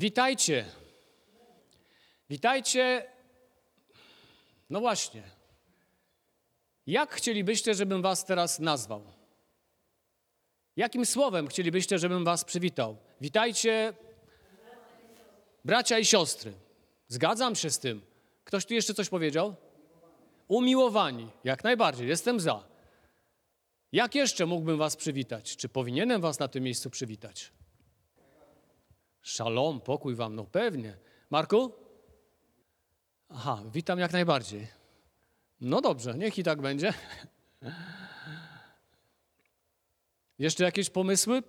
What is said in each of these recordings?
Witajcie. Witajcie. No właśnie. Jak chcielibyście, żebym was teraz nazwał? Jakim słowem chcielibyście, żebym was przywitał? Witajcie, bracia i siostry. Zgadzam się z tym. Ktoś tu jeszcze coś powiedział? Umiłowani. Jak najbardziej. Jestem za. Jak jeszcze mógłbym was przywitać? Czy powinienem was na tym miejscu przywitać? Szalom, pokój wam, no pewnie. Marku? Aha, witam jak najbardziej. No dobrze, niech i tak będzie. Jeszcze jakieś pomysły?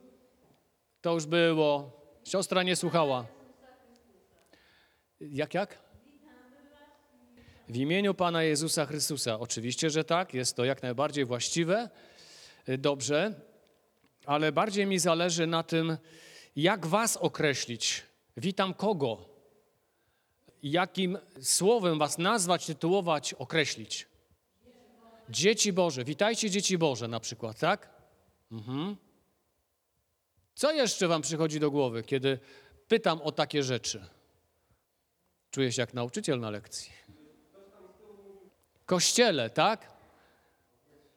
To już było. Siostra nie słuchała. Jak, jak? W imieniu Pana Jezusa Chrystusa. Oczywiście, że tak, jest to jak najbardziej właściwe. Dobrze, ale bardziej mi zależy na tym, jak Was określić. Witam kogo? Jakim słowem Was nazwać, tytułować, określić? Dzieci Boże. Witajcie, dzieci Boże na przykład, tak? Mhm. Co jeszcze Wam przychodzi do głowy, kiedy pytam o takie rzeczy? Czuję się jak nauczyciel na lekcji. Kościele, tak?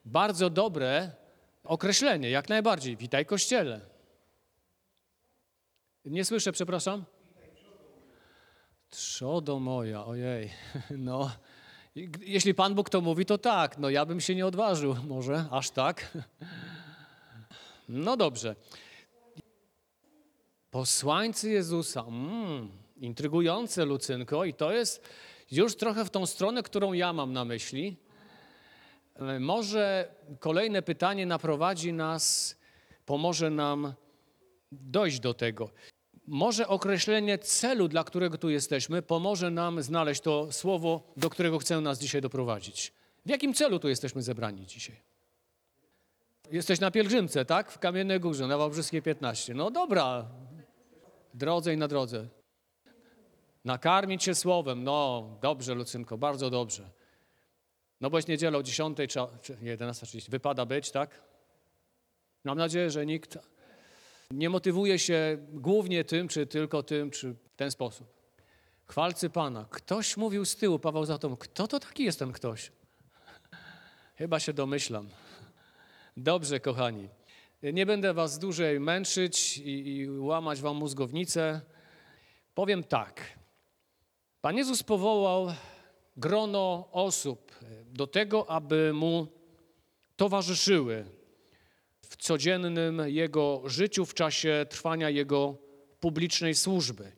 Bardzo dobre określenie, jak najbardziej. Witaj, Kościele. Nie słyszę, przepraszam. Trzodo moja, ojej. No, jeśli Pan Bóg to mówi, to tak. No, ja bym się nie odważył, może aż tak. No dobrze. Posłańcy Jezusa. Mm, intrygujące, Lucynko, i to jest już trochę w tą stronę, którą ja mam na myśli. Może kolejne pytanie naprowadzi nas, pomoże nam dojść do tego. Może określenie celu, dla którego tu jesteśmy, pomoże nam znaleźć to słowo, do którego chcę nas dzisiaj doprowadzić. W jakim celu tu jesteśmy zebrani dzisiaj? Jesteś na pielgrzymce, tak? W Kamiennej Górze, na Wałbrzyskiej 15. No dobra, drodze i na drodze. Nakarmić się słowem. No, dobrze, Lucynko, bardzo dobrze. No bo jest niedziela o 10 czy 11.30. Wypada być, tak? Mam nadzieję, że nikt nie motywuje się głównie tym, czy tylko tym, czy w ten sposób. Chwalcy Pana. Ktoś mówił z tyłu, Paweł za to, kto to taki jest ten ktoś? Chyba się domyślam. Dobrze, kochani. Nie będę was dłużej męczyć i, i łamać wam mózgownicę. Powiem tak. Pan Jezus powołał grono osób do tego, aby mu towarzyszyły w codziennym jego życiu, w czasie trwania jego publicznej służby.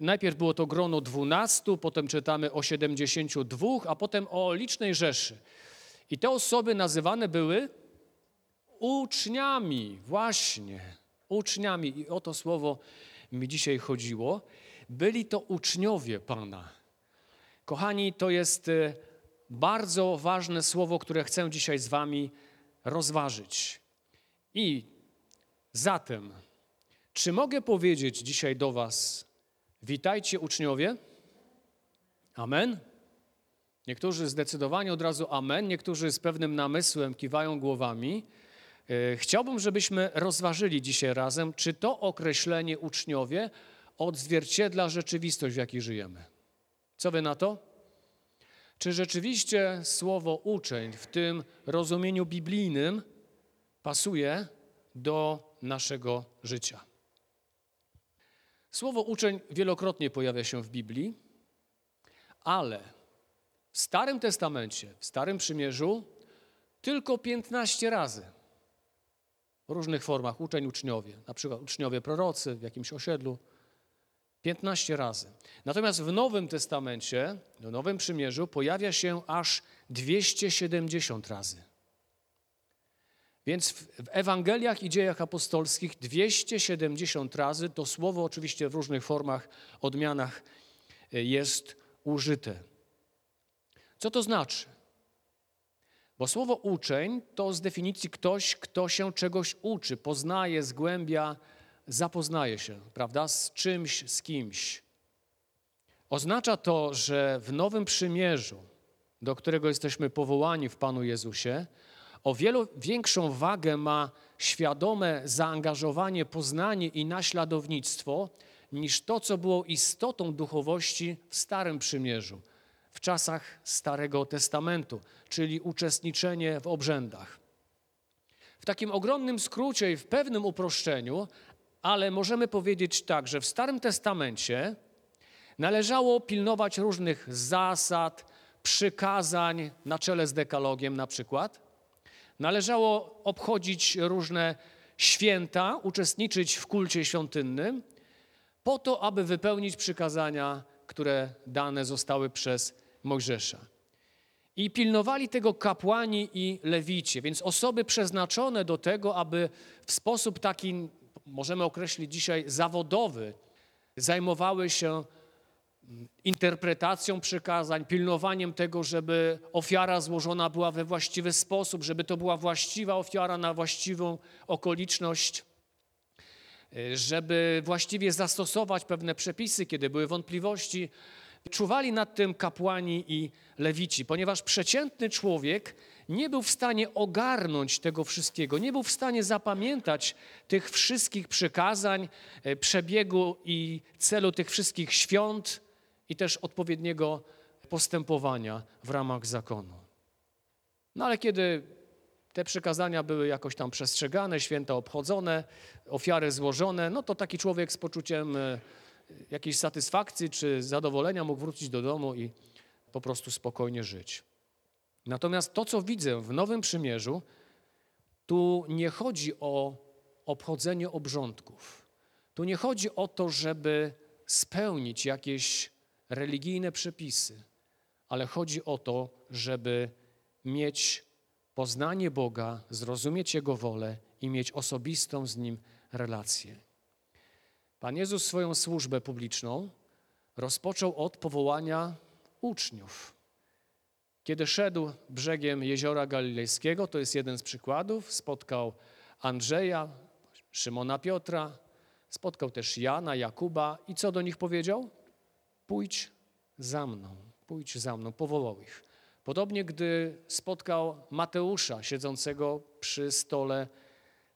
Najpierw było to grono dwunastu, potem czytamy o siedemdziesięciu dwóch, a potem o licznej rzeszy. I te osoby nazywane były uczniami, właśnie, uczniami. I o to słowo mi dzisiaj chodziło. Byli to uczniowie Pana. Kochani, to jest e, bardzo ważne słowo, które chcę dzisiaj z Wami rozważyć. I zatem, czy mogę powiedzieć dzisiaj do Was, witajcie uczniowie? Amen? Niektórzy zdecydowanie od razu amen, niektórzy z pewnym namysłem kiwają głowami. E, chciałbym, żebyśmy rozważyli dzisiaj razem, czy to określenie uczniowie odzwierciedla rzeczywistość, w jakiej żyjemy. Co wy na to? Czy rzeczywiście słowo uczeń w tym rozumieniu biblijnym pasuje do naszego życia? Słowo uczeń wielokrotnie pojawia się w Biblii, ale w Starym Testamencie, w Starym Przymierzu tylko 15 razy w różnych formach uczeń, uczniowie, na przykład uczniowie prorocy w jakimś osiedlu, 15 razy. Natomiast w Nowym Testamencie, w Nowym Przymierzu pojawia się aż 270 razy. Więc w Ewangeliach i dziejach apostolskich 270 razy to słowo oczywiście w różnych formach, odmianach e, jest użyte. Co to znaczy? Bo słowo uczeń to z definicji ktoś, kto się czegoś uczy, poznaje, zgłębia, zapoznaje się, prawda, z czymś, z kimś. Oznacza to, że w Nowym Przymierzu, do którego jesteśmy powołani w Panu Jezusie, o wiele większą wagę ma świadome zaangażowanie, poznanie i naśladownictwo niż to, co było istotą duchowości w Starym Przymierzu, w czasach Starego Testamentu, czyli uczestniczenie w obrzędach. W takim ogromnym skrócie i w pewnym uproszczeniu, ale możemy powiedzieć tak, że w Starym Testamencie należało pilnować różnych zasad, przykazań na czele z dekalogiem na przykład. Należało obchodzić różne święta, uczestniczyć w kulcie świątynnym, po to, aby wypełnić przykazania, które dane zostały przez Mojżesza. I pilnowali tego kapłani i lewicie, więc osoby przeznaczone do tego, aby w sposób taki, możemy określić dzisiaj, zawodowy, zajmowały się interpretacją przykazań, pilnowaniem tego, żeby ofiara złożona była we właściwy sposób, żeby to była właściwa ofiara na właściwą okoliczność, żeby właściwie zastosować pewne przepisy, kiedy były wątpliwości. Czuwali nad tym kapłani i lewici, ponieważ przeciętny człowiek nie był w stanie ogarnąć tego wszystkiego, nie był w stanie zapamiętać tych wszystkich przykazań, e, przebiegu i celu tych wszystkich świąt i też odpowiedniego postępowania w ramach zakonu. No ale kiedy te przykazania były jakoś tam przestrzegane, święta obchodzone, ofiary złożone, no to taki człowiek z poczuciem e, jakiejś satysfakcji czy zadowolenia mógł wrócić do domu i po prostu spokojnie żyć. Natomiast to, co widzę w Nowym Przymierzu, tu nie chodzi o obchodzenie obrządków. Tu nie chodzi o to, żeby spełnić jakieś religijne przepisy, ale chodzi o to, żeby mieć poznanie Boga, zrozumieć Jego wolę i mieć osobistą z Nim relację. Pan Jezus swoją służbę publiczną rozpoczął od powołania uczniów. Kiedy szedł brzegiem jeziora Galilejskiego, to jest jeden z przykładów, spotkał Andrzeja, Szymona Piotra, spotkał też Jana, Jakuba i co do nich powiedział? Pójdź za mną, pójdź za mną, powołał ich. Podobnie, gdy spotkał Mateusza siedzącego przy stole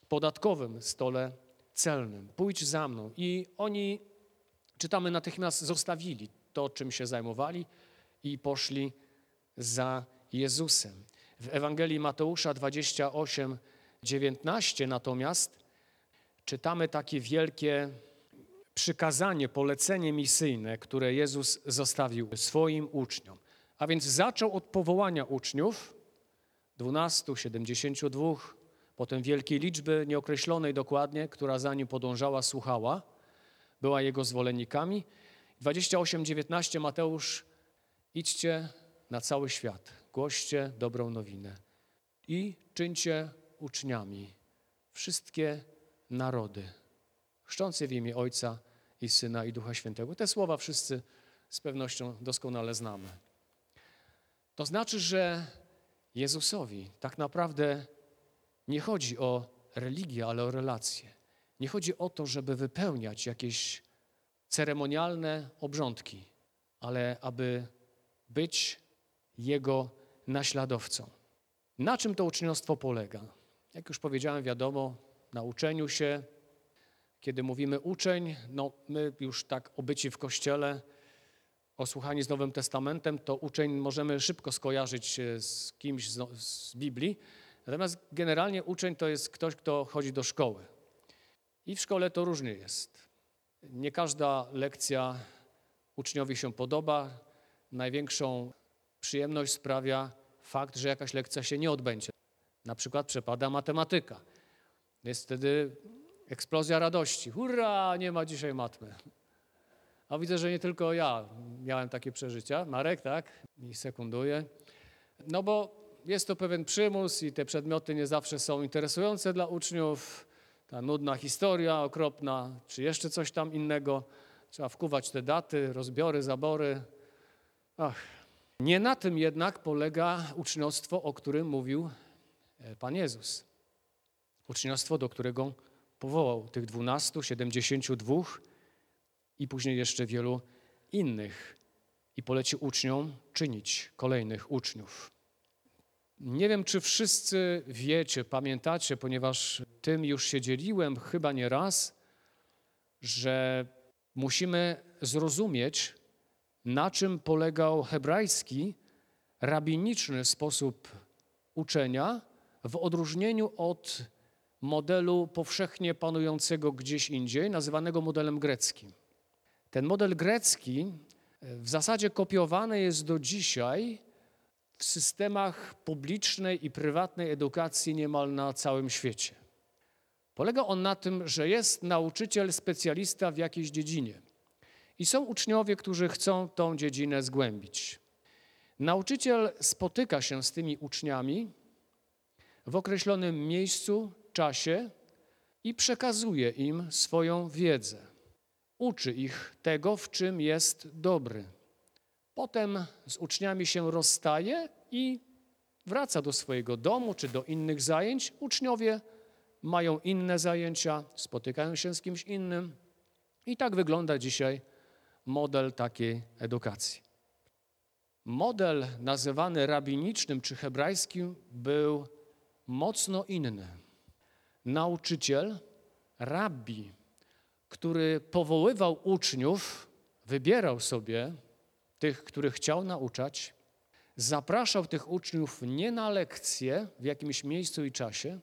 podatkowym, stole celnym. Pójdź za mną. I oni, czytamy, natychmiast zostawili to, czym się zajmowali i poszli za Jezusem. W Ewangelii Mateusza 28, 19 natomiast czytamy takie wielkie przykazanie, polecenie misyjne, które Jezus zostawił swoim uczniom. A więc zaczął od powołania uczniów, 12, 72, potem wielkiej liczby, nieokreślonej dokładnie, która za nim podążała, słuchała, była jego zwolennikami. 28, 19 Mateusz, idźcie na cały świat, głoście dobrą nowinę i czyńcie uczniami wszystkie narody chrzczący w imię Ojca i Syna i Ducha Świętego. Te słowa wszyscy z pewnością doskonale znamy. To znaczy, że Jezusowi tak naprawdę nie chodzi o religię, ale o relacje. Nie chodzi o to, żeby wypełniać jakieś ceremonialne obrządki, ale aby być Jego naśladowcą. Na czym to uczniostwo polega? Jak już powiedziałem, wiadomo, na uczeniu się, kiedy mówimy uczeń, no my już tak obyci w kościele, osłuchani z Nowym Testamentem, to uczeń możemy szybko skojarzyć z kimś z, z Biblii. Natomiast generalnie uczeń to jest ktoś, kto chodzi do szkoły. I w szkole to różnie jest. Nie każda lekcja uczniowi się podoba. Największą przyjemność sprawia fakt, że jakaś lekcja się nie odbędzie. Na przykład przepada matematyka. Jest wtedy Eksplozja radości. Hurra, nie ma dzisiaj matmy. A widzę, że nie tylko ja miałem takie przeżycia. Marek, tak? Mi sekunduje. No bo jest to pewien przymus i te przedmioty nie zawsze są interesujące dla uczniów. Ta nudna historia okropna, czy jeszcze coś tam innego. Trzeba wkuwać te daty, rozbiory, zabory. Ach. Nie na tym jednak polega uczniostwo, o którym mówił e, Pan Jezus. Uczniostwo, do którego powołał tych dwunastu, siedemdziesięciu dwóch i później jeszcze wielu innych i poleci uczniom czynić kolejnych uczniów. Nie wiem, czy wszyscy wiecie, pamiętacie, ponieważ tym już się dzieliłem chyba nie raz, że musimy zrozumieć, na czym polegał hebrajski, rabiniczny sposób uczenia w odróżnieniu od modelu powszechnie panującego gdzieś indziej, nazywanego modelem greckim. Ten model grecki w zasadzie kopiowany jest do dzisiaj w systemach publicznej i prywatnej edukacji niemal na całym świecie. Polega on na tym, że jest nauczyciel, specjalista w jakiejś dziedzinie i są uczniowie, którzy chcą tą dziedzinę zgłębić. Nauczyciel spotyka się z tymi uczniami w określonym miejscu, czasie i przekazuje im swoją wiedzę. Uczy ich tego, w czym jest dobry. Potem z uczniami się rozstaje i wraca do swojego domu czy do innych zajęć. Uczniowie mają inne zajęcia, spotykają się z kimś innym. I tak wygląda dzisiaj model takiej edukacji. Model nazywany rabinicznym czy hebrajskim był mocno inny. Nauczyciel, rabbi, który powoływał uczniów, wybierał sobie tych, których chciał nauczać, zapraszał tych uczniów nie na lekcje w jakimś miejscu i czasie,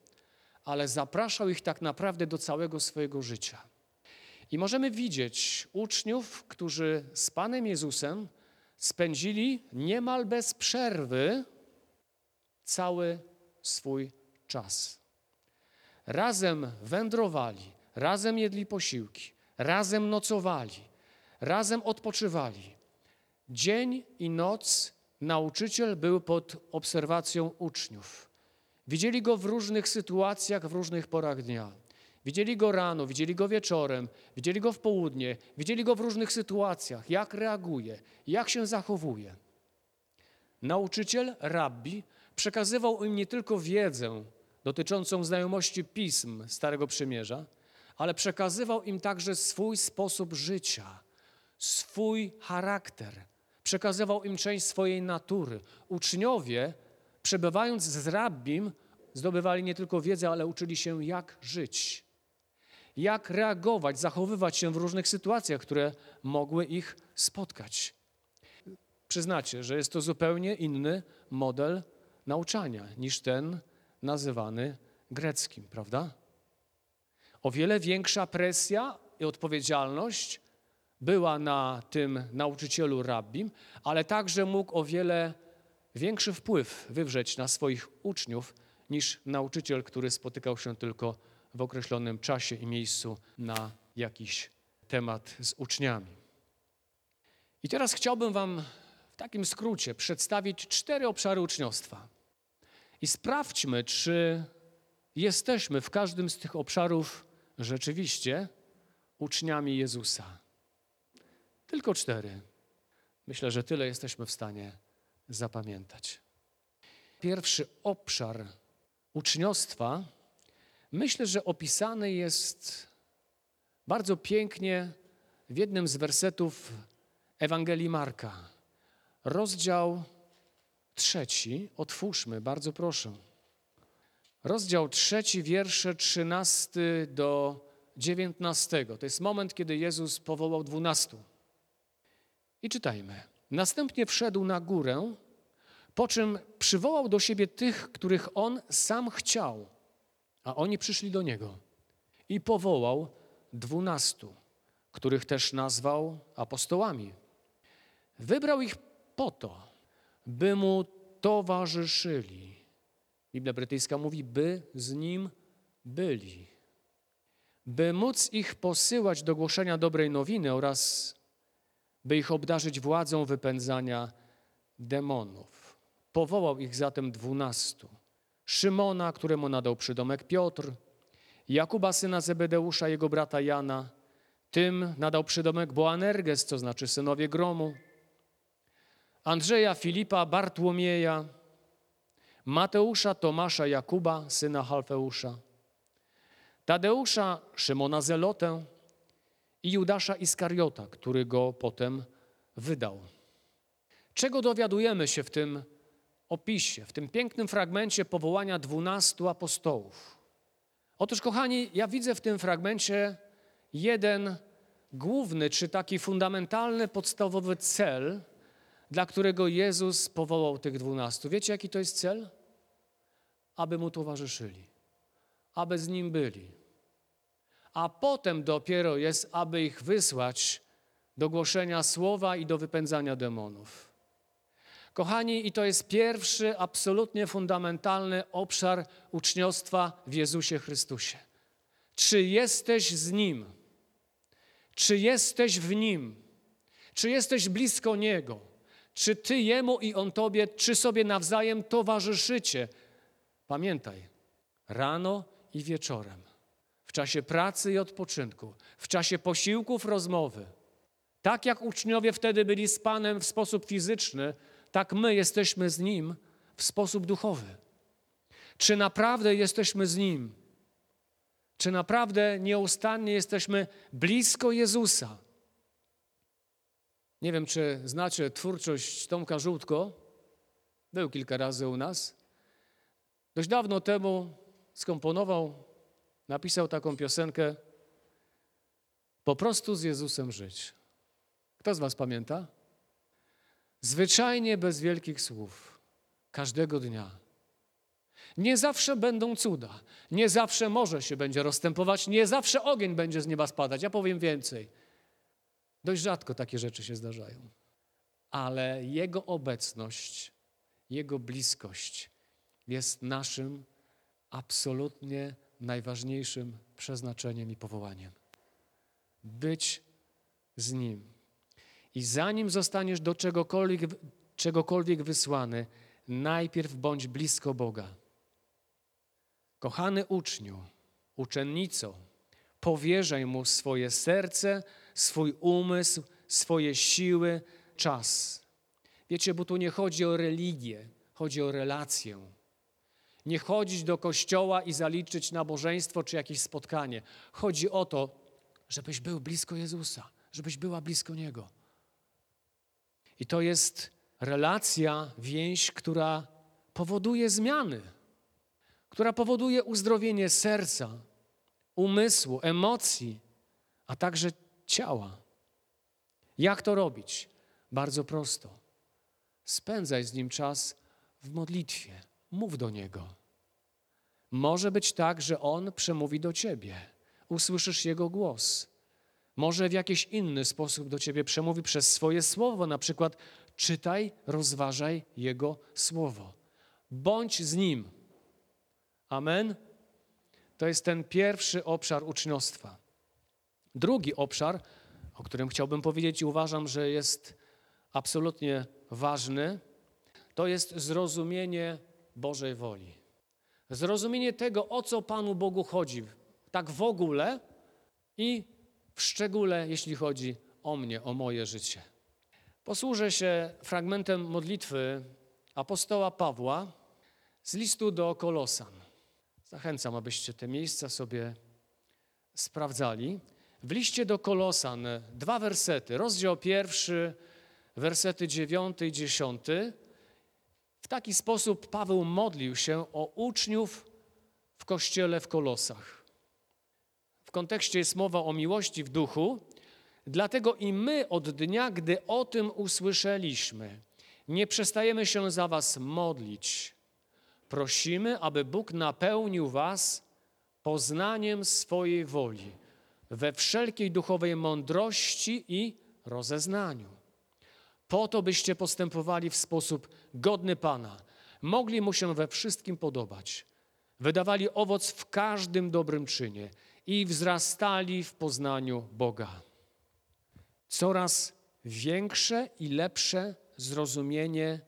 ale zapraszał ich tak naprawdę do całego swojego życia. I możemy widzieć uczniów, którzy z Panem Jezusem spędzili niemal bez przerwy cały swój czas. Razem wędrowali, razem jedli posiłki, razem nocowali, razem odpoczywali. Dzień i noc nauczyciel był pod obserwacją uczniów. Widzieli go w różnych sytuacjach, w różnych porach dnia. Widzieli go rano, widzieli go wieczorem, widzieli go w południe, widzieli go w różnych sytuacjach, jak reaguje, jak się zachowuje. Nauczyciel, rabbi, przekazywał im nie tylko wiedzę dotyczącą znajomości pism Starego Przymierza, ale przekazywał im także swój sposób życia, swój charakter. Przekazywał im część swojej natury. Uczniowie, przebywając z rabbim, zdobywali nie tylko wiedzę, ale uczyli się, jak żyć, jak reagować, zachowywać się w różnych sytuacjach, które mogły ich spotkać. Przyznacie, że jest to zupełnie inny model nauczania niż ten nazywany greckim, prawda? O wiele większa presja i odpowiedzialność była na tym nauczycielu rabbim, ale także mógł o wiele większy wpływ wywrzeć na swoich uczniów niż nauczyciel, który spotykał się tylko w określonym czasie i miejscu na jakiś temat z uczniami. I teraz chciałbym Wam w takim skrócie przedstawić cztery obszary uczniostwa. I sprawdźmy, czy jesteśmy w każdym z tych obszarów rzeczywiście uczniami Jezusa. Tylko cztery. Myślę, że tyle jesteśmy w stanie zapamiętać. Pierwszy obszar uczniostwa, myślę, że opisany jest bardzo pięknie w jednym z wersetów Ewangelii Marka. Rozdział trzeci, otwórzmy, bardzo proszę. Rozdział trzeci, wiersze trzynasty do dziewiętnastego. To jest moment, kiedy Jezus powołał dwunastu. I czytajmy. Następnie wszedł na górę, po czym przywołał do siebie tych, których on sam chciał, a oni przyszli do niego. I powołał dwunastu, których też nazwał apostołami. Wybrał ich po to, by mu towarzyszyli. Biblia brytyjska mówi, by z nim byli. By móc ich posyłać do głoszenia dobrej nowiny oraz by ich obdarzyć władzą wypędzania demonów. Powołał ich zatem dwunastu. Szymona, któremu nadał przydomek Piotr, Jakuba syna Zebedeusza, jego brata Jana, tym nadał przydomek Boanerges, co znaczy synowie gromu, Andrzeja, Filipa, Bartłomieja, Mateusza, Tomasza, Jakuba, syna Halfeusza, Tadeusza, Szymona Zelotę i Judasza Iskariota, który go potem wydał. Czego dowiadujemy się w tym opisie, w tym pięknym fragmencie powołania dwunastu apostołów? Otóż, kochani, ja widzę w tym fragmencie jeden główny, czy taki fundamentalny, podstawowy cel, dla którego Jezus powołał tych dwunastu. Wiecie, jaki to jest cel? Aby mu towarzyszyli, aby z nim byli. A potem dopiero jest, aby ich wysłać do głoszenia słowa i do wypędzania demonów. Kochani, i to jest pierwszy, absolutnie fundamentalny obszar uczniostwa w Jezusie Chrystusie. Czy jesteś z Nim? Czy jesteś w Nim? Czy jesteś blisko Niego? Czy Ty Jemu i On Tobie, czy sobie nawzajem towarzyszycie? Pamiętaj, rano i wieczorem, w czasie pracy i odpoczynku, w czasie posiłków, rozmowy. Tak jak uczniowie wtedy byli z Panem w sposób fizyczny, tak my jesteśmy z Nim w sposób duchowy. Czy naprawdę jesteśmy z Nim? Czy naprawdę nieustannie jesteśmy blisko Jezusa? Nie wiem, czy znacie twórczość Tomka Żółtko. Był kilka razy u nas. Dość dawno temu skomponował, napisał taką piosenkę Po prostu z Jezusem żyć. Kto z Was pamięta? Zwyczajnie bez wielkich słów, każdego dnia. Nie zawsze będą cuda, nie zawsze morze się będzie rozstępować, nie zawsze ogień będzie z nieba spadać. Ja powiem więcej. Dość rzadko takie rzeczy się zdarzają. Ale Jego obecność, Jego bliskość jest naszym absolutnie najważniejszym przeznaczeniem i powołaniem. Być z Nim. I zanim zostaniesz do czegokolwiek, czegokolwiek wysłany, najpierw bądź blisko Boga. Kochany uczniu, uczennico, powierzaj Mu swoje serce, swój umysł, swoje siły, czas. Wiecie, bo tu nie chodzi o religię, chodzi o relację. Nie chodzić do kościoła i zaliczyć nabożeństwo czy jakieś spotkanie. Chodzi o to, żebyś był blisko Jezusa, żebyś była blisko Niego. I to jest relacja, więź, która powoduje zmiany, która powoduje uzdrowienie serca, umysłu, emocji, a także ciała. Jak to robić? Bardzo prosto. Spędzaj z nim czas w modlitwie. Mów do niego. Może być tak, że on przemówi do ciebie. Usłyszysz jego głos. Może w jakiś inny sposób do ciebie przemówi przez swoje słowo, na przykład czytaj, rozważaj jego słowo. Bądź z nim. Amen. To jest ten pierwszy obszar uczniostwa. Drugi obszar, o którym chciałbym powiedzieć i uważam, że jest absolutnie ważny, to jest zrozumienie Bożej woli. Zrozumienie tego, o co Panu Bogu chodzi, tak w ogóle i w szczególe, jeśli chodzi o mnie, o moje życie. Posłużę się fragmentem modlitwy apostoła Pawła z listu do Kolosan. Zachęcam, abyście te miejsca sobie sprawdzali. W liście do Kolosan dwa wersety, rozdział pierwszy, wersety dziewiąty i dziesiąty. W taki sposób Paweł modlił się o uczniów w kościele w Kolosach. W kontekście jest mowa o miłości w duchu, dlatego i my od dnia, gdy o tym usłyszeliśmy, nie przestajemy się za Was modlić. Prosimy, aby Bóg napełnił Was poznaniem swojej woli we wszelkiej duchowej mądrości i rozeznaniu. Po to byście postępowali w sposób godny Pana, mogli Mu się we wszystkim podobać, wydawali owoc w każdym dobrym czynie i wzrastali w poznaniu Boga. Coraz większe i lepsze zrozumienie,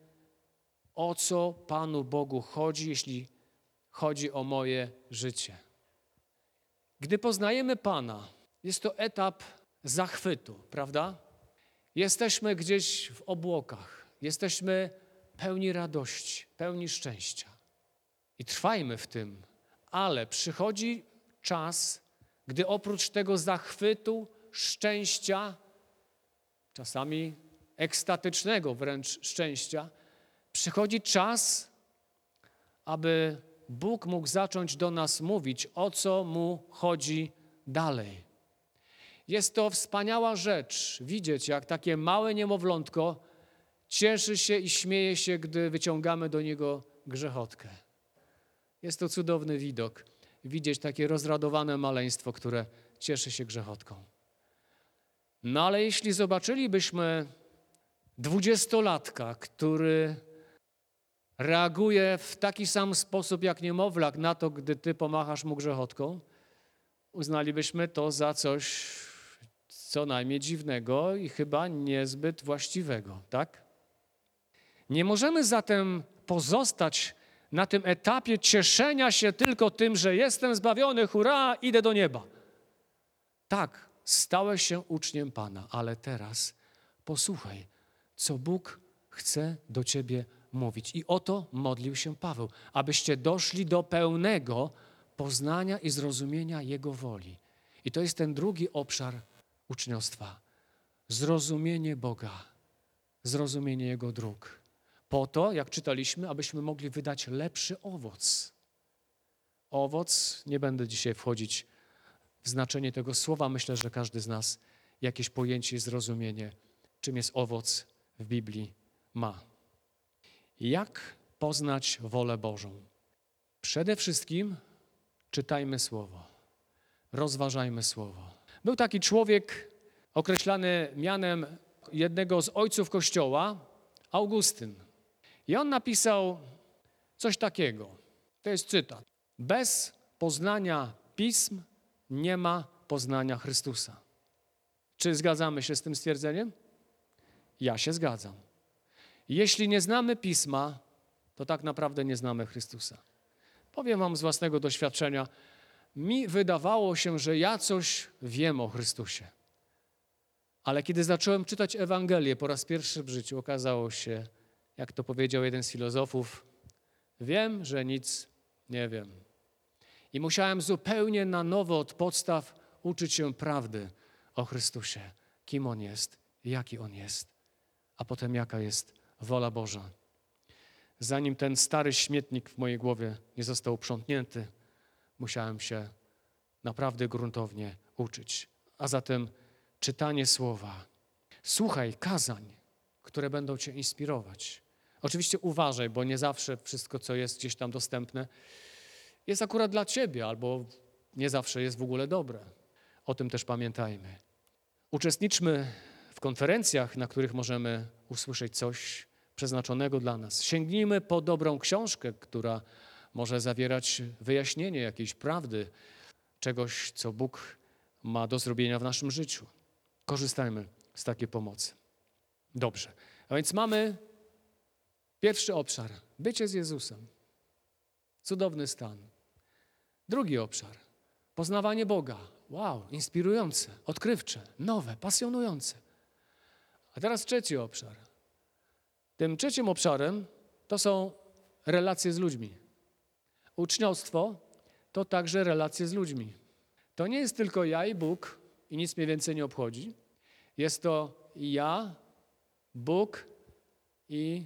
o co Panu Bogu chodzi, jeśli chodzi o moje życie. Gdy poznajemy Pana, jest to etap zachwytu, prawda? Jesteśmy gdzieś w obłokach, jesteśmy pełni radości, pełni szczęścia. I trwajmy w tym, ale przychodzi czas, gdy oprócz tego zachwytu, szczęścia, czasami ekstatycznego wręcz szczęścia, przychodzi czas, aby Bóg mógł zacząć do nas mówić, o co mu chodzi dalej. Jest to wspaniała rzecz widzieć, jak takie małe niemowlątko cieszy się i śmieje się, gdy wyciągamy do niego grzechotkę. Jest to cudowny widok, widzieć takie rozradowane maleństwo, które cieszy się grzechotką. No ale jeśli zobaczylibyśmy dwudziestolatka, który reaguje w taki sam sposób jak niemowlak na to, gdy ty pomachasz mu grzechotką, uznalibyśmy to za coś co najmniej dziwnego i chyba niezbyt właściwego, tak? Nie możemy zatem pozostać na tym etapie cieszenia się tylko tym, że jestem zbawiony, hurra, idę do nieba. Tak, stałeś się uczniem Pana, ale teraz posłuchaj, co Bóg chce do ciebie mówić. I o to modlił się Paweł, abyście doszli do pełnego poznania i zrozumienia Jego woli. I to jest ten drugi obszar uczniostwa. Zrozumienie Boga, zrozumienie Jego dróg. Po to, jak czytaliśmy, abyśmy mogli wydać lepszy owoc. Owoc, nie będę dzisiaj wchodzić w znaczenie tego słowa, myślę, że każdy z nas jakieś pojęcie zrozumienie, czym jest owoc w Biblii ma. Jak poznać wolę Bożą? Przede wszystkim czytajmy Słowo, rozważajmy Słowo. Był taki człowiek określany mianem jednego z ojców Kościoła, Augustyn. I on napisał coś takiego. To jest cytat. Bez poznania pism nie ma poznania Chrystusa. Czy zgadzamy się z tym stwierdzeniem? Ja się zgadzam. Jeśli nie znamy pisma, to tak naprawdę nie znamy Chrystusa. Powiem Wam z własnego doświadczenia, mi wydawało się, że ja coś wiem o Chrystusie. Ale kiedy zacząłem czytać Ewangelię po raz pierwszy w życiu, okazało się, jak to powiedział jeden z filozofów, wiem, że nic nie wiem. I musiałem zupełnie na nowo od podstaw uczyć się prawdy o Chrystusie, kim On jest, jaki On jest, a potem jaka jest wola Boża. Zanim ten stary śmietnik w mojej głowie nie został uprzątnięty, musiałem się naprawdę gruntownie uczyć. A zatem czytanie słowa. Słuchaj kazań, które będą cię inspirować. Oczywiście uważaj, bo nie zawsze wszystko, co jest gdzieś tam dostępne, jest akurat dla ciebie, albo nie zawsze jest w ogóle dobre. O tym też pamiętajmy. Uczestniczmy w konferencjach, na których możemy usłyszeć coś przeznaczonego dla nas. Sięgnijmy po dobrą książkę, która może zawierać wyjaśnienie jakiejś prawdy, czegoś, co Bóg ma do zrobienia w naszym życiu. Korzystajmy z takiej pomocy. Dobrze. A więc mamy pierwszy obszar bycie z Jezusem. Cudowny stan. Drugi obszar poznawanie Boga. Wow, inspirujące, odkrywcze, nowe, pasjonujące. A teraz trzeci obszar. Tym trzecim obszarem to są relacje z ludźmi. Uczniostwo to także relacje z ludźmi. To nie jest tylko ja i Bóg i nic mnie więcej nie obchodzi. Jest to ja, Bóg i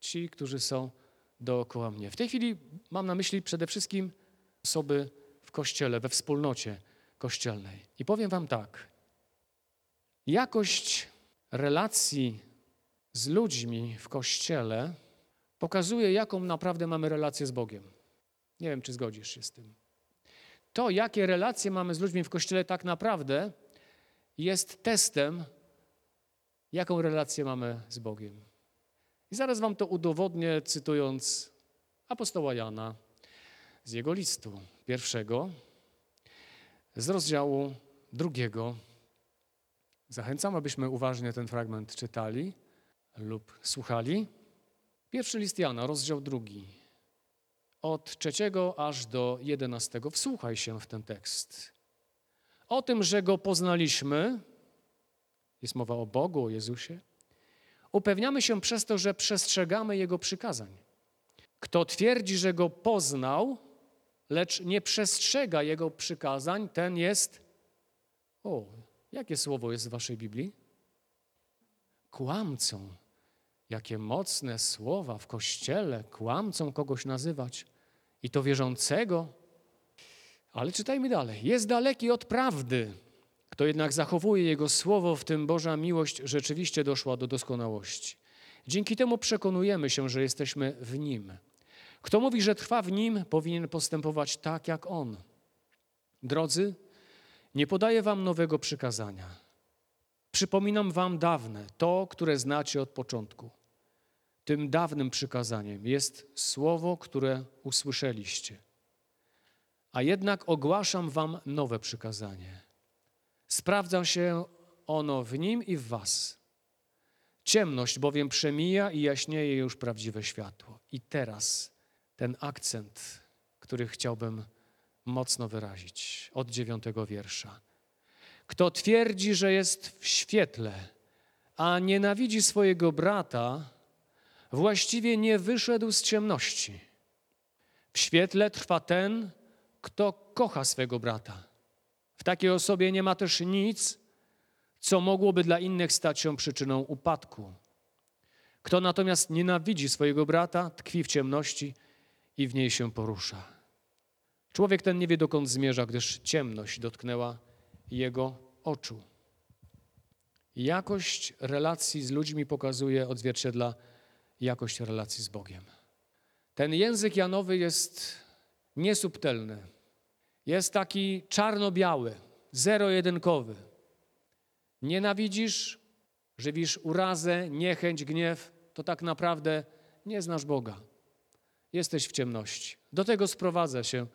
ci, którzy są dookoła mnie. W tej chwili mam na myśli przede wszystkim osoby w kościele, we wspólnocie kościelnej. I powiem Wam tak. Jakość relacji z ludźmi w kościele pokazuje, jaką naprawdę mamy relację z Bogiem. Nie wiem, czy zgodzisz się z tym. To, jakie relacje mamy z ludźmi w kościele, tak naprawdę jest testem, jaką relację mamy z Bogiem. I zaraz Wam to udowodnię, cytując apostoła Jana z jego listu pierwszego, z rozdziału drugiego. Zachęcam, abyśmy uważnie ten fragment czytali lub słuchali. Pierwszy list Jana, rozdział drugi, od trzeciego aż do jedenastego. Wsłuchaj się w ten tekst. O tym, że Go poznaliśmy, jest mowa o Bogu, o Jezusie, upewniamy się przez to, że przestrzegamy Jego przykazań. Kto twierdzi, że Go poznał, lecz nie przestrzega Jego przykazań, ten jest... O, jakie słowo jest w waszej Biblii? Kłamcą. Jakie mocne słowa w kościele, kłamcą kogoś nazywać. I to wierzącego. Ale czytajmy dalej. Jest daleki od prawdy. Kto jednak zachowuje Jego słowo, w tym Boża miłość rzeczywiście doszła do doskonałości. Dzięki temu przekonujemy się, że jesteśmy w Nim. Kto mówi, że trwa w Nim, powinien postępować tak jak On. Drodzy, nie podaję Wam nowego przykazania. Przypominam Wam dawne, to, które znacie od początku. Tym dawnym przykazaniem jest słowo, które usłyszeliście. A jednak ogłaszam Wam nowe przykazanie. Sprawdza się ono w nim i w Was. Ciemność bowiem przemija i jaśnieje już prawdziwe światło. I teraz ten akcent, który chciałbym mocno wyrazić od dziewiątego wiersza. Kto twierdzi, że jest w świetle, a nienawidzi swojego brata, właściwie nie wyszedł z ciemności. W świetle trwa ten, kto kocha swego brata. W takiej osobie nie ma też nic, co mogłoby dla innych stać się przyczyną upadku. Kto natomiast nienawidzi swojego brata, tkwi w ciemności i w niej się porusza. Człowiek ten nie wie, dokąd zmierza, gdyż ciemność dotknęła jego oczu. Jakość relacji z ludźmi pokazuje, odzwierciedla jakość relacji z Bogiem. Ten język Janowy jest niesubtelny. Jest taki czarno-biały, zero-jedynkowy. Nienawidzisz, żywisz urazę, niechęć, gniew, to tak naprawdę nie znasz Boga. Jesteś w ciemności. Do tego sprowadza się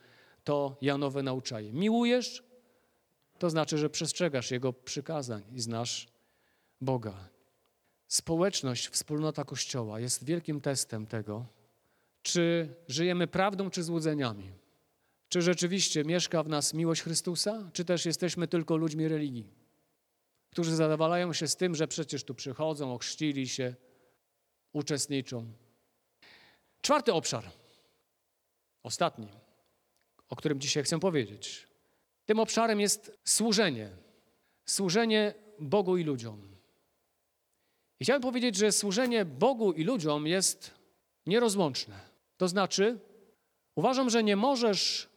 to Janowe nauczanie. Miłujesz, to znaczy, że przestrzegasz Jego przykazań i znasz Boga. Społeczność, wspólnota Kościoła jest wielkim testem tego, czy żyjemy prawdą, czy złudzeniami. Czy rzeczywiście mieszka w nas miłość Chrystusa, czy też jesteśmy tylko ludźmi religii, którzy zadowalają się z tym, że przecież tu przychodzą, ochrzcili się, uczestniczą. Czwarty obszar, ostatni, o którym dzisiaj chcę powiedzieć. Tym obszarem jest służenie. Służenie Bogu i ludziom. I chciałem powiedzieć, że służenie Bogu i ludziom jest nierozłączne. To znaczy, uważam, że nie możesz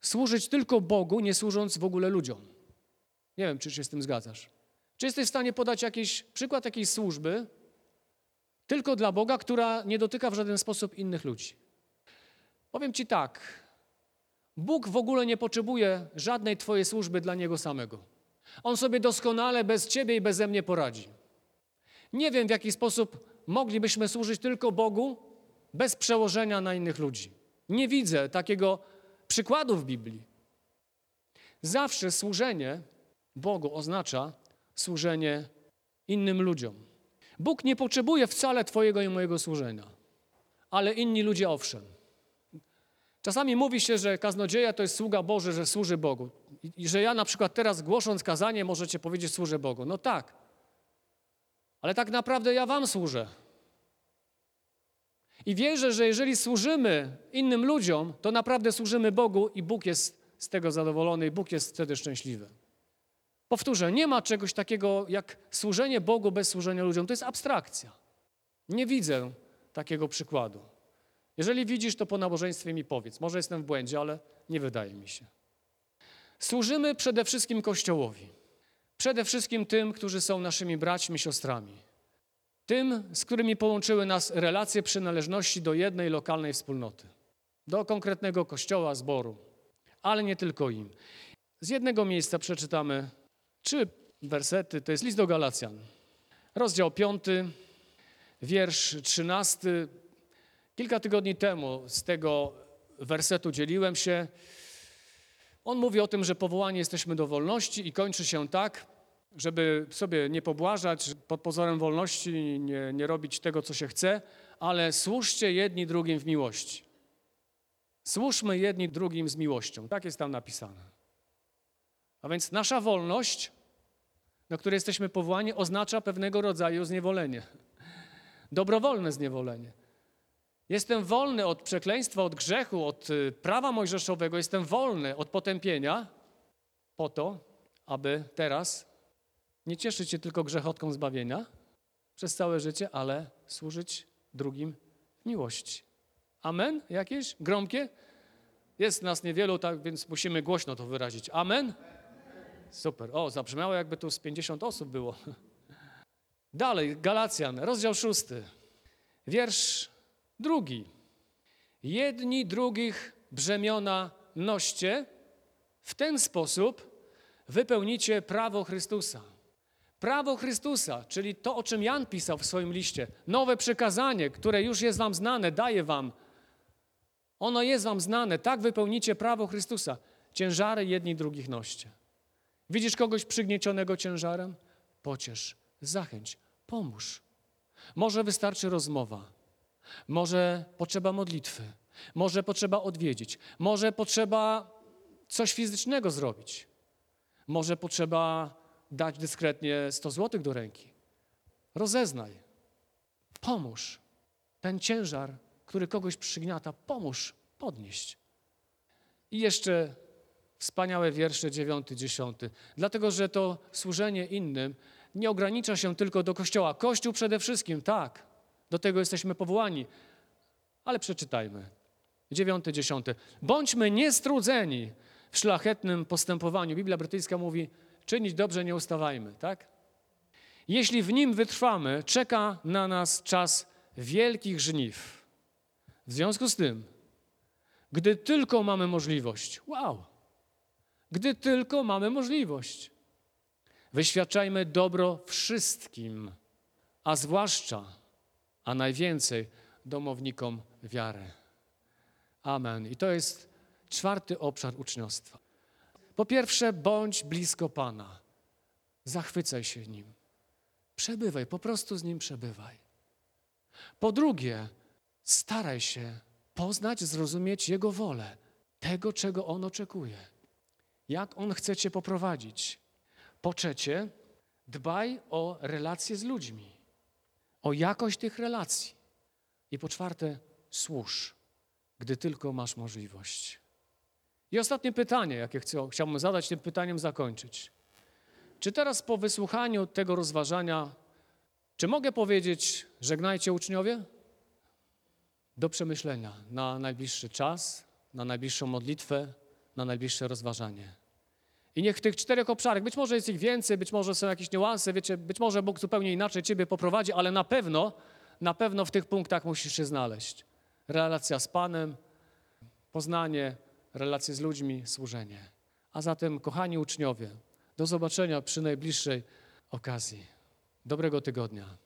służyć tylko Bogu, nie służąc w ogóle ludziom. Nie wiem, czy się z tym zgadzasz. Czy jesteś w stanie podać jakiś przykład jakiejś służby tylko dla Boga, która nie dotyka w żaden sposób innych ludzi? Powiem Ci tak. Bóg w ogóle nie potrzebuje żadnej Twojej służby dla Niego samego. On sobie doskonale bez Ciebie i beze mnie poradzi. Nie wiem, w jaki sposób moglibyśmy służyć tylko Bogu bez przełożenia na innych ludzi. Nie widzę takiego przykładu w Biblii. Zawsze służenie Bogu oznacza służenie innym ludziom. Bóg nie potrzebuje wcale Twojego i mojego służenia, ale inni ludzie owszem. Czasami mówi się, że kaznodzieja to jest sługa Boży, że służy Bogu. I że ja na przykład teraz głosząc kazanie możecie powiedzieć służę Bogu. No tak, ale tak naprawdę ja Wam służę. I wierzę, że jeżeli służymy innym ludziom, to naprawdę służymy Bogu i Bóg jest z tego zadowolony i Bóg jest wtedy szczęśliwy. Powtórzę, nie ma czegoś takiego jak służenie Bogu bez służenia ludziom. To jest abstrakcja. Nie widzę takiego przykładu. Jeżeli widzisz, to po nabożeństwie mi powiedz. Może jestem w błędzie, ale nie wydaje mi się. Służymy przede wszystkim Kościołowi. Przede wszystkim tym, którzy są naszymi braćmi, siostrami. Tym, z którymi połączyły nas relacje przynależności do jednej lokalnej wspólnoty, do konkretnego kościoła, zboru, ale nie tylko im. Z jednego miejsca przeczytamy trzy wersety, to jest list do Galacjan, rozdział 5, wiersz 13. Kilka tygodni temu z tego wersetu dzieliłem się. On mówi o tym, że powołani jesteśmy do wolności i kończy się tak, żeby sobie nie pobłażać pod pozorem wolności, nie, nie robić tego, co się chce, ale służcie jedni drugim w miłości. Służmy jedni drugim z miłością. Tak jest tam napisane. A więc nasza wolność, na której jesteśmy powołani, oznacza pewnego rodzaju zniewolenie. Dobrowolne zniewolenie. Jestem wolny od przekleństwa, od grzechu, od y, prawa mojżeszowego, jestem wolny od potępienia po to, aby teraz nie cieszyć się tylko grzechotką zbawienia przez całe życie, ale służyć drugim miłości. Amen? Jakieś? Gromkie? Jest nas niewielu, tak więc musimy głośno to wyrazić. Amen? Super. O, zabrzmiało jakby tu z 50 osób było. Dalej, Galacjan, rozdział szósty. Wiersz drugi. Jedni drugich brzemiona noście, w ten sposób wypełnicie prawo Chrystusa. Prawo Chrystusa, czyli to, o czym Jan pisał w swoim liście. Nowe przykazanie, które już jest wam znane, daje wam. Ono jest wam znane. Tak wypełnicie prawo Chrystusa. Ciężary jedni drugich noście. Widzisz kogoś przygniecionego ciężarem? Pociesz, zachęć, pomóż. Może wystarczy rozmowa. Może potrzeba modlitwy. Może potrzeba odwiedzić. Może potrzeba coś fizycznego zrobić. Może potrzeba dać dyskretnie 100 złotych do ręki. Rozeznaj. Pomóż. Ten ciężar, który kogoś przygniata, pomóż podnieść. I jeszcze wspaniałe wiersze dziewiąty, dziesiąty. Dlatego, że to służenie innym nie ogranicza się tylko do Kościoła. Kościół przede wszystkim, tak. Do tego jesteśmy powołani. Ale przeczytajmy. Dziewiąty, dziesiąty. Bądźmy niestrudzeni w szlachetnym postępowaniu. Biblia brytyjska mówi, czynić dobrze nie ustawajmy, tak? Jeśli w nim wytrwamy, czeka na nas czas wielkich żniw. W związku z tym, gdy tylko mamy możliwość, wow, gdy tylko mamy możliwość, wyświadczajmy dobro wszystkim, a zwłaszcza, a najwięcej domownikom wiary. Amen. I to jest czwarty obszar uczniostwa. Po pierwsze, bądź blisko Pana. Zachwycaj się Nim. Przebywaj, po prostu z Nim przebywaj. Po drugie, staraj się poznać, zrozumieć Jego wolę, tego, czego On oczekuje, jak On chce Cię poprowadzić. Po trzecie, dbaj o relacje z ludźmi, o jakość tych relacji. I po czwarte, służ, gdy tylko masz możliwość. I ostatnie pytanie, jakie chcę, chciałbym zadać, tym pytaniem zakończyć. Czy teraz po wysłuchaniu tego rozważania, czy mogę powiedzieć, żegnajcie uczniowie? Do przemyślenia na najbliższy czas, na najbliższą modlitwę, na najbliższe rozważanie. I niech w tych czterech obszarach, być może jest ich więcej, być może są jakieś niuanse, wiecie, być może Bóg zupełnie inaczej Ciebie poprowadzi, ale na pewno, na pewno w tych punktach musisz się znaleźć. Relacja z Panem, poznanie, relacje z ludźmi, służenie. A zatem, kochani uczniowie, do zobaczenia przy najbliższej okazji. Dobrego tygodnia.